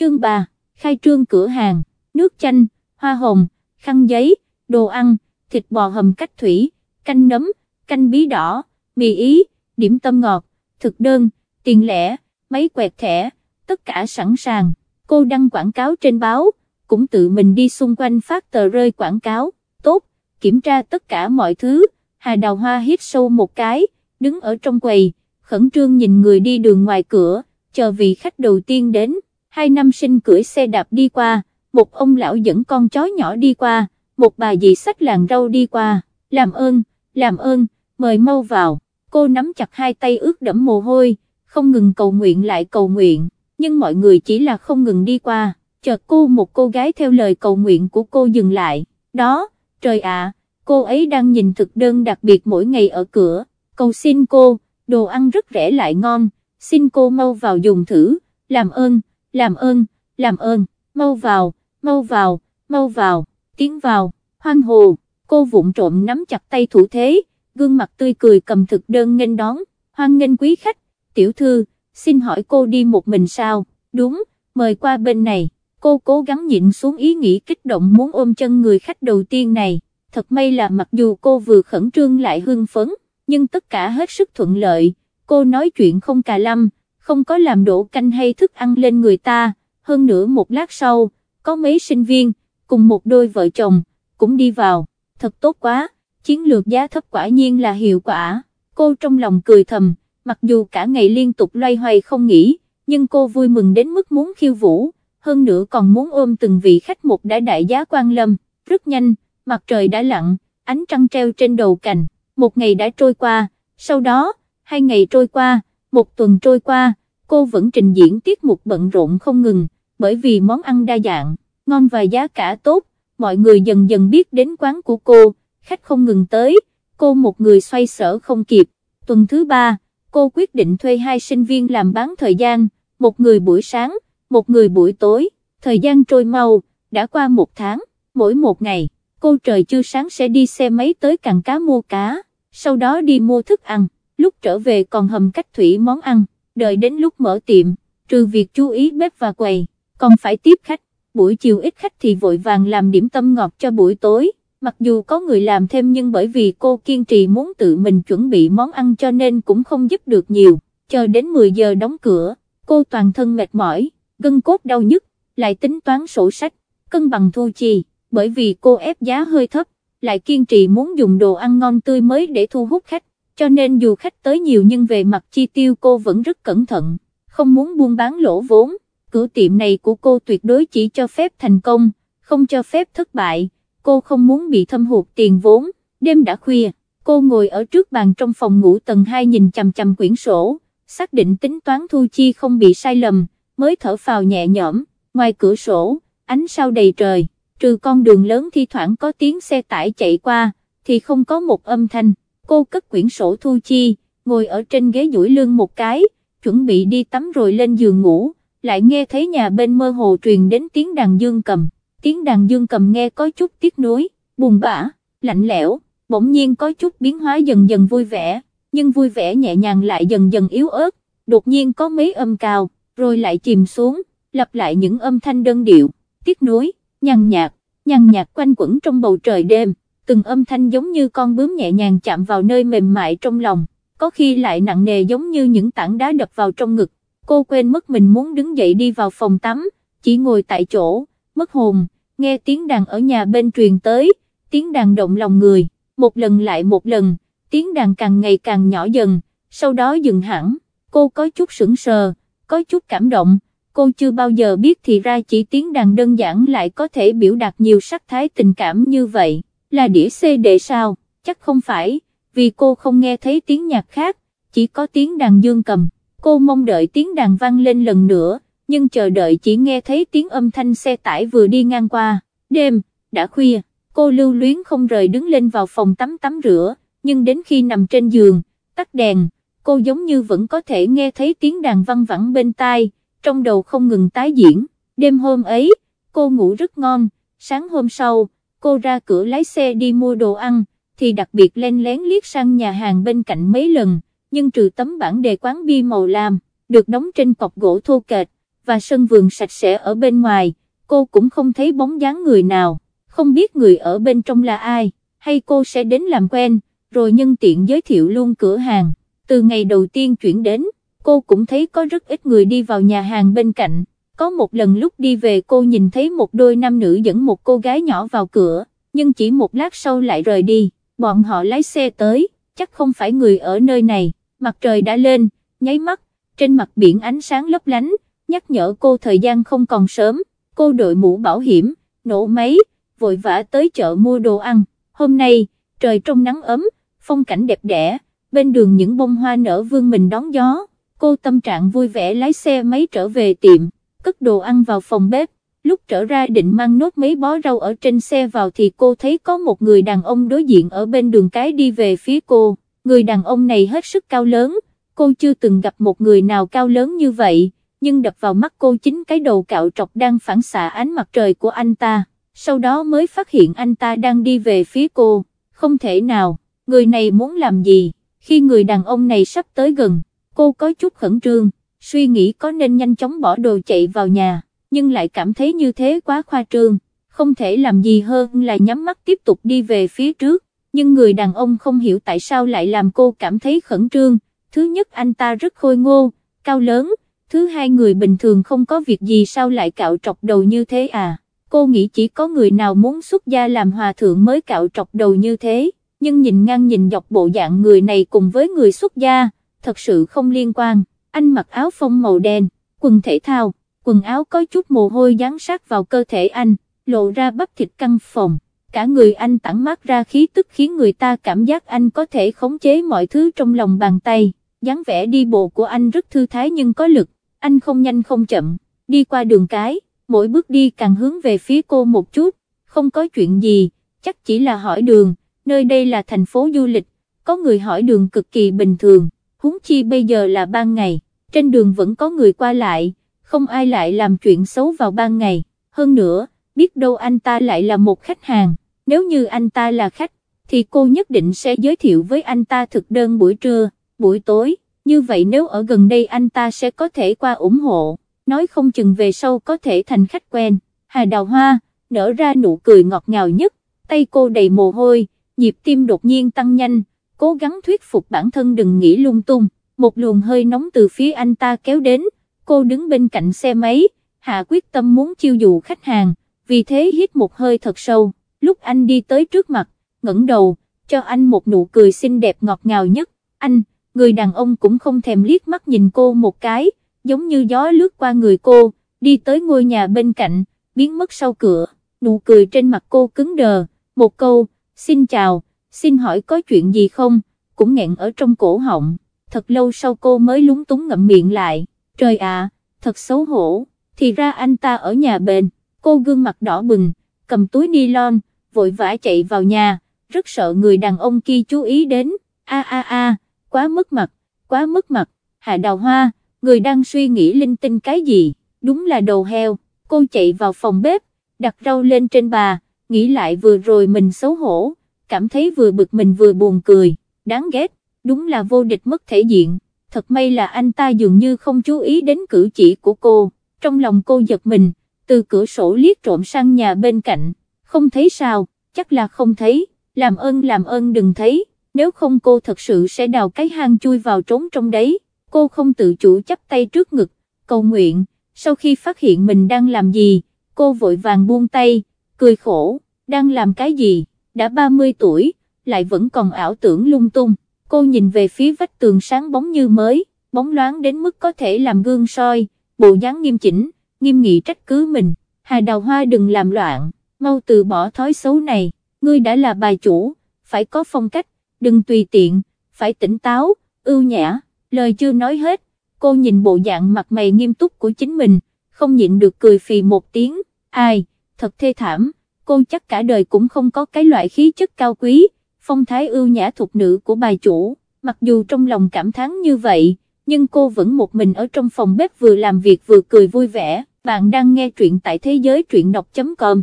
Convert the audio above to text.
chương bà, khai trương cửa hàng, nước chanh, hoa hồng, khăn giấy, đồ ăn, thịt bò hầm cách thủy, canh nấm, canh bí đỏ, mì ý, điểm tâm ngọt, thực đơn, tiền lẻ, máy quẹt thẻ, tất cả sẵn sàng, cô đăng quảng cáo trên báo, cũng tự mình đi xung quanh phát tờ rơi quảng cáo, tốt, kiểm tra tất cả mọi thứ, Hà Đào Hoa hít sâu một cái, đứng ở trong quầy, khẩn trương nhìn người đi đường ngoài cửa, chờ vị khách đầu tiên đến hai nam sinh cưỡi xe đạp đi qua, một ông lão dẫn con chó nhỏ đi qua, một bà dì xách làng rau đi qua, làm ơn, làm ơn, mời mau vào, cô nắm chặt hai tay ướt đẫm mồ hôi, không ngừng cầu nguyện lại cầu nguyện, nhưng mọi người chỉ là không ngừng đi qua, chợt cô một cô gái theo lời cầu nguyện của cô dừng lại, đó, trời ạ, cô ấy đang nhìn thực đơn đặc biệt mỗi ngày ở cửa, cầu xin cô, đồ ăn rất rẻ lại ngon, xin cô mau vào dùng thử, làm ơn làm ơn, làm ơn, mau vào, mau vào, mau vào, tiến vào, hoang hồ, cô vụng trộm nắm chặt tay thủ thế, gương mặt tươi cười cầm thực đơn nghênh đón, hoan nghênh quý khách, tiểu thư, xin hỏi cô đi một mình sao, đúng, mời qua bên này, cô cố gắng nhịn xuống ý nghĩ kích động muốn ôm chân người khách đầu tiên này, thật may là mặc dù cô vừa khẩn trương lại hưng phấn, nhưng tất cả hết sức thuận lợi, cô nói chuyện không cà lăm, không có làm đổ canh hay thức ăn lên người ta, hơn nữa một lát sau, có mấy sinh viên, cùng một đôi vợ chồng, cũng đi vào, thật tốt quá, chiến lược giá thấp quả nhiên là hiệu quả, cô trong lòng cười thầm, mặc dù cả ngày liên tục loay hoay không nghỉ, nhưng cô vui mừng đến mức muốn khiêu vũ, hơn nữa còn muốn ôm từng vị khách một đã đại giá quan lâm, rất nhanh, mặt trời đã lặn, ánh trăng treo trên đầu cành, một ngày đã trôi qua, sau đó, hai ngày trôi qua, một tuần trôi qua, cô vẫn trình diễn tiết mục bận rộn không ngừng, bởi vì món ăn đa dạng, ngon và giá cả tốt, mọi người dần dần biết đến quán của cô, khách không ngừng tới, cô một người xoay sở không kịp. Tuần thứ ba, cô quyết định thuê hai sinh viên làm bán thời gian, một người buổi sáng, một người buổi tối, thời gian trôi mau, đã qua một tháng, mỗi một ngày, cô trời chưa sáng sẽ đi xe máy tới cảng cá mua cá, sau đó đi mua thức ăn lúc trở về còn hầm cách thủy món ăn, đợi đến lúc mở tiệm, trừ việc chú ý bếp và quầy, còn phải tiếp khách, buổi chiều ít khách thì vội vàng làm điểm tâm ngọt cho buổi tối, mặc dù có người làm thêm nhưng bởi vì cô kiên trì muốn tự mình chuẩn bị món ăn cho nên cũng không giúp được nhiều, chờ đến 10 giờ đóng cửa, cô toàn thân mệt mỏi, gân cốt đau nhức, lại tính toán sổ sách, cân bằng thu chi, bởi vì cô ép giá hơi thấp, lại kiên trì muốn dùng đồ ăn ngon tươi mới để thu hút khách cho nên dù khách tới nhiều nhưng về mặt chi tiêu cô vẫn rất cẩn thận, không muốn buôn bán lỗ vốn, cửa tiệm này của cô tuyệt đối chỉ cho phép thành công, không cho phép thất bại, cô không muốn bị thâm hụt tiền vốn, đêm đã khuya, cô ngồi ở trước bàn trong phòng ngủ tầng 2 nhìn chằm chằm quyển sổ, xác định tính toán thu chi không bị sai lầm, mới thở phào nhẹ nhõm, ngoài cửa sổ, ánh sao đầy trời, trừ con đường lớn thi thoảng có tiếng xe tải chạy qua, thì không có một âm thanh cô cất quyển sổ thu chi, ngồi ở trên ghế duỗi lưng một cái, chuẩn bị đi tắm rồi lên giường ngủ, lại nghe thấy nhà bên mơ hồ truyền đến tiếng đàn dương cầm, tiếng đàn dương cầm nghe có chút tiếc nuối, buồn bã, lạnh lẽo, bỗng nhiên có chút biến hóa dần dần vui vẻ, nhưng vui vẻ nhẹ nhàng lại dần dần yếu ớt, đột nhiên có mấy âm cao, rồi lại chìm xuống, lặp lại những âm thanh đơn điệu, tiếc nuối, nhàn nhạt, nhàn nhạt quanh quẩn trong bầu trời đêm từng âm thanh giống như con bướm nhẹ nhàng chạm vào nơi mềm mại trong lòng, có khi lại nặng nề giống như những tảng đá đập vào trong ngực, cô quên mất mình muốn đứng dậy đi vào phòng tắm, chỉ ngồi tại chỗ, mất hồn, nghe tiếng đàn ở nhà bên truyền tới, tiếng đàn động lòng người, một lần lại một lần, tiếng đàn càng ngày càng nhỏ dần, sau đó dừng hẳn, cô có chút sững sờ, có chút cảm động, cô chưa bao giờ biết thì ra chỉ tiếng đàn đơn giản lại có thể biểu đạt nhiều sắc thái tình cảm như vậy là đĩa CD sao, chắc không phải, vì cô không nghe thấy tiếng nhạc khác, chỉ có tiếng đàn dương cầm, cô mong đợi tiếng đàn vang lên lần nữa, nhưng chờ đợi chỉ nghe thấy tiếng âm thanh xe tải vừa đi ngang qua, đêm, đã khuya, cô lưu luyến không rời đứng lên vào phòng tắm tắm rửa, nhưng đến khi nằm trên giường, tắt đèn, cô giống như vẫn có thể nghe thấy tiếng đàn văng vẳng bên tai, trong đầu không ngừng tái diễn, đêm hôm ấy, cô ngủ rất ngon, sáng hôm sau, cô ra cửa lái xe đi mua đồ ăn, thì đặc biệt len lén liếc sang nhà hàng bên cạnh mấy lần, nhưng trừ tấm bảng đề quán bi màu lam, được đóng trên cọc gỗ thô kệch, và sân vườn sạch sẽ ở bên ngoài, cô cũng không thấy bóng dáng người nào, không biết người ở bên trong là ai, hay cô sẽ đến làm quen, rồi nhân tiện giới thiệu luôn cửa hàng, từ ngày đầu tiên chuyển đến, cô cũng thấy có rất ít người đi vào nhà hàng bên cạnh, có một lần lúc đi về cô nhìn thấy một đôi nam nữ dẫn một cô gái nhỏ vào cửa, nhưng chỉ một lát sau lại rời đi, bọn họ lái xe tới, chắc không phải người ở nơi này, mặt trời đã lên, nháy mắt, trên mặt biển ánh sáng lấp lánh, nhắc nhở cô thời gian không còn sớm, cô đội mũ bảo hiểm, nổ máy, vội vã tới chợ mua đồ ăn, hôm nay, trời trong nắng ấm, phong cảnh đẹp đẽ, bên đường những bông hoa nở vương mình đón gió, cô tâm trạng vui vẻ lái xe máy trở về tiệm cất đồ ăn vào phòng bếp, lúc trở ra định mang nốt mấy bó rau ở trên xe vào thì cô thấy có một người đàn ông đối diện ở bên đường cái đi về phía cô, người đàn ông này hết sức cao lớn, cô chưa từng gặp một người nào cao lớn như vậy, nhưng đập vào mắt cô chính cái đầu cạo trọc đang phản xạ ánh mặt trời của anh ta, sau đó mới phát hiện anh ta đang đi về phía cô, không thể nào, người này muốn làm gì, khi người đàn ông này sắp tới gần, cô có chút khẩn trương suy nghĩ có nên nhanh chóng bỏ đồ chạy vào nhà, nhưng lại cảm thấy như thế quá khoa trương, không thể làm gì hơn là nhắm mắt tiếp tục đi về phía trước, nhưng người đàn ông không hiểu tại sao lại làm cô cảm thấy khẩn trương, thứ nhất anh ta rất khôi ngô, cao lớn, thứ hai người bình thường không có việc gì sao lại cạo trọc đầu như thế à, cô nghĩ chỉ có người nào muốn xuất gia làm hòa thượng mới cạo trọc đầu như thế, nhưng nhìn ngang nhìn dọc bộ dạng người này cùng với người xuất gia, thật sự không liên quan anh mặc áo phông màu đen, quần thể thao, quần áo có chút mồ hôi dán sát vào cơ thể anh, lộ ra bắp thịt căng phòng, cả người anh tản mát ra khí tức khiến người ta cảm giác anh có thể khống chế mọi thứ trong lòng bàn tay, dáng vẻ đi bộ của anh rất thư thái nhưng có lực, anh không nhanh không chậm, đi qua đường cái, mỗi bước đi càng hướng về phía cô một chút, không có chuyện gì, chắc chỉ là hỏi đường, nơi đây là thành phố du lịch, có người hỏi đường cực kỳ bình thường huống chi bây giờ là ban ngày, trên đường vẫn có người qua lại, không ai lại làm chuyện xấu vào ban ngày, hơn nữa, biết đâu anh ta lại là một khách hàng, nếu như anh ta là khách, thì cô nhất định sẽ giới thiệu với anh ta thực đơn buổi trưa, buổi tối, như vậy nếu ở gần đây anh ta sẽ có thể qua ủng hộ, nói không chừng về sau có thể thành khách quen, Hà Đào Hoa, nở ra nụ cười ngọt ngào nhất, tay cô đầy mồ hôi, nhịp tim đột nhiên tăng nhanh, cố gắng thuyết phục bản thân đừng nghĩ lung tung, một luồng hơi nóng từ phía anh ta kéo đến, cô đứng bên cạnh xe máy, hạ quyết tâm muốn chiêu dụ khách hàng, vì thế hít một hơi thật sâu, lúc anh đi tới trước mặt, ngẩng đầu, cho anh một nụ cười xinh đẹp ngọt ngào nhất, anh, người đàn ông cũng không thèm liếc mắt nhìn cô một cái, giống như gió lướt qua người cô, đi tới ngôi nhà bên cạnh, biến mất sau cửa, nụ cười trên mặt cô cứng đờ, một câu, xin chào, xin hỏi có chuyện gì không, cũng nghẹn ở trong cổ họng, thật lâu sau cô mới lúng túng ngậm miệng lại, trời à, thật xấu hổ, thì ra anh ta ở nhà bền, cô gương mặt đỏ bừng, cầm túi ni lon, vội vã chạy vào nhà, rất sợ người đàn ông kia chú ý đến, a a a, quá mất mặt, quá mất mặt, hạ đào hoa, người đang suy nghĩ linh tinh cái gì, đúng là đầu heo, cô chạy vào phòng bếp, đặt rau lên trên bà, nghĩ lại vừa rồi mình xấu hổ cảm thấy vừa bực mình vừa buồn cười, đáng ghét, đúng là vô địch mất thể diện, thật may là anh ta dường như không chú ý đến cử chỉ của cô, trong lòng cô giật mình, từ cửa sổ liếc trộm sang nhà bên cạnh, không thấy sao, chắc là không thấy, làm ơn làm ơn đừng thấy, nếu không cô thật sự sẽ đào cái hang chui vào trốn trong đấy, cô không tự chủ chắp tay trước ngực, cầu nguyện, sau khi phát hiện mình đang làm gì, cô vội vàng buông tay, cười khổ, đang làm cái gì? đã 30 tuổi, lại vẫn còn ảo tưởng lung tung, cô nhìn về phía vách tường sáng bóng như mới, bóng loáng đến mức có thể làm gương soi, bộ dáng nghiêm chỉnh, nghiêm nghị trách cứ mình, Hà Đào Hoa đừng làm loạn, mau từ bỏ thói xấu này, ngươi đã là bà chủ, phải có phong cách, đừng tùy tiện, phải tỉnh táo, ưu nhã, lời chưa nói hết, cô nhìn bộ dạng mặt mày nghiêm túc của chính mình, không nhịn được cười phì một tiếng, ai, thật thê thảm cô chắc cả đời cũng không có cái loại khí chất cao quý, phong thái ưu nhã thuộc nữ của bà chủ, mặc dù trong lòng cảm thán như vậy, nhưng cô vẫn một mình ở trong phòng bếp vừa làm việc vừa cười vui vẻ, bạn đang nghe truyện tại thế giới truyện đọc.com.